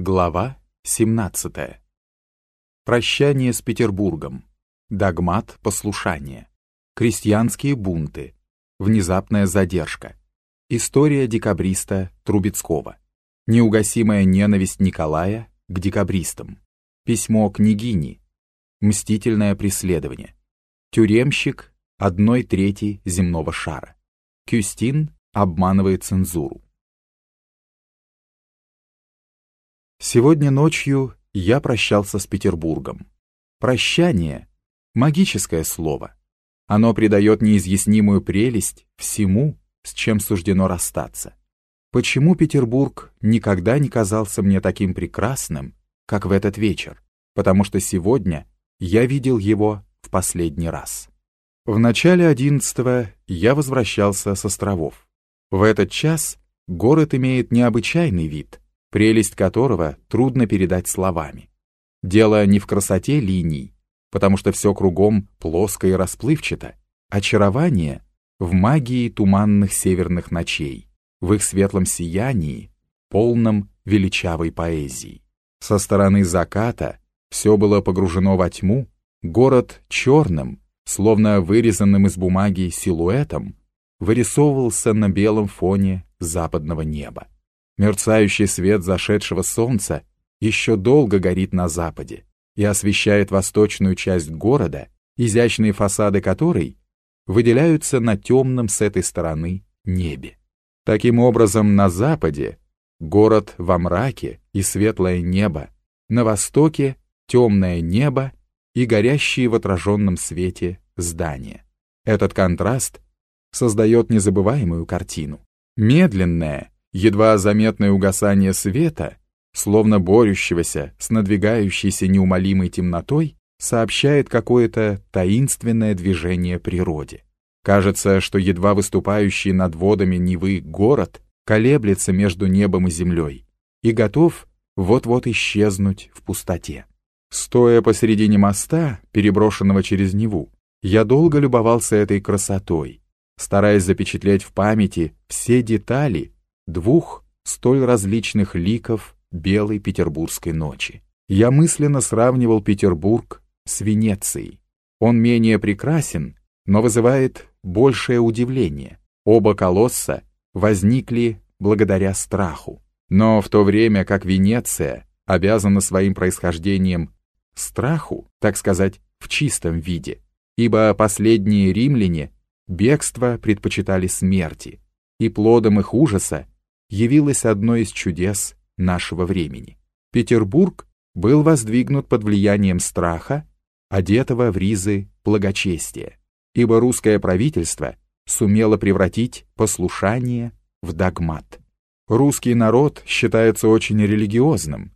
Глава 17. Прощание с Петербургом. Догмат послушания. Крестьянские бунты. Внезапная задержка. История декабриста Трубецкого. Неугасимая ненависть Николая к декабристам. Письмо княгини. Мстительное преследование. Тюремщик одной трети земного шара. Кюстин обманывает цензуру. Сегодня ночью я прощался с Петербургом. Прощание — магическое слово. Оно придает неизъяснимую прелесть всему, с чем суждено расстаться. Почему Петербург никогда не казался мне таким прекрасным, как в этот вечер? Потому что сегодня я видел его в последний раз. В начале одиннадцатого я возвращался с островов. В этот час город имеет необычайный вид — прелесть которого трудно передать словами. Дело не в красоте линий, потому что все кругом плоско и расплывчато. Очарование в магии туманных северных ночей, в их светлом сиянии, полном величавой поэзии. Со стороны заката все было погружено во тьму, город черным, словно вырезанным из бумаги силуэтом, вырисовывался на белом фоне западного неба. Мерцающий свет зашедшего солнца еще долго горит на западе и освещает восточную часть города, изящные фасады которой выделяются на темном с этой стороны небе. Таким образом, на западе город во мраке и светлое небо, на востоке темное небо и горящие в отраженном свете здания. Этот контраст создает незабываемую картину. Медленное едва заметное угасание света, словно борющегося с надвигающейся неумолимой темнотой, сообщает какое-то таинственное движение природе. Кажется, что едва выступающий над водами Невы город колеблется между небом и землей и готов вот-вот исчезнуть в пустоте. Стоя посередине моста, переброшенного через Неву, я долго любовался этой красотой, стараясь запечатлеть в памяти все детали, двух столь различных ликов белой петербургской ночи. Я мысленно сравнивал Петербург с Венецией. Он менее прекрасен, но вызывает большее удивление. Оба колосса возникли благодаря страху. Но в то время как Венеция обязана своим происхождением страху, так сказать, в чистом виде, ибо последние римляне бегство предпочитали смерти, и плодом их ужаса явилось одно из чудес нашего времени. Петербург был воздвигнут под влиянием страха, одетого в ризы благочестия, ибо русское правительство сумело превратить послушание в догмат. Русский народ считается очень религиозным.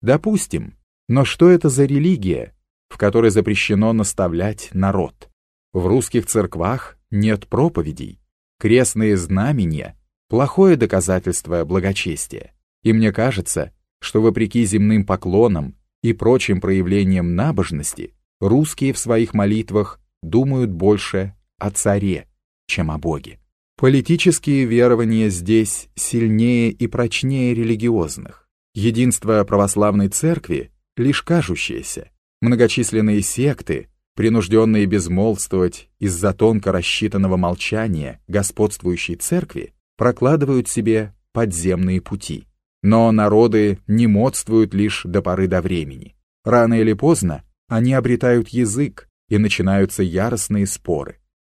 Допустим, но что это за религия, в которой запрещено наставлять народ? В русских церквах нет проповедей, крестные знамения плохое доказательство благочестия. И мне кажется, что вопреки земным поклонам и прочим проявлениям набожности, русские в своих молитвах думают больше о царе, чем о Боге. Политические верования здесь сильнее и прочнее религиозных. Единство православной церкви лишь кажущееся. Многочисленные секты, принужденные безмолвствовать из-за тонко рассчитанного молчания господствующей церкви, прокладывают себе подземные пути. Но народы не модствуют лишь до поры до времени. Рано или поздно они обретают язык, и начинаются яростные споры.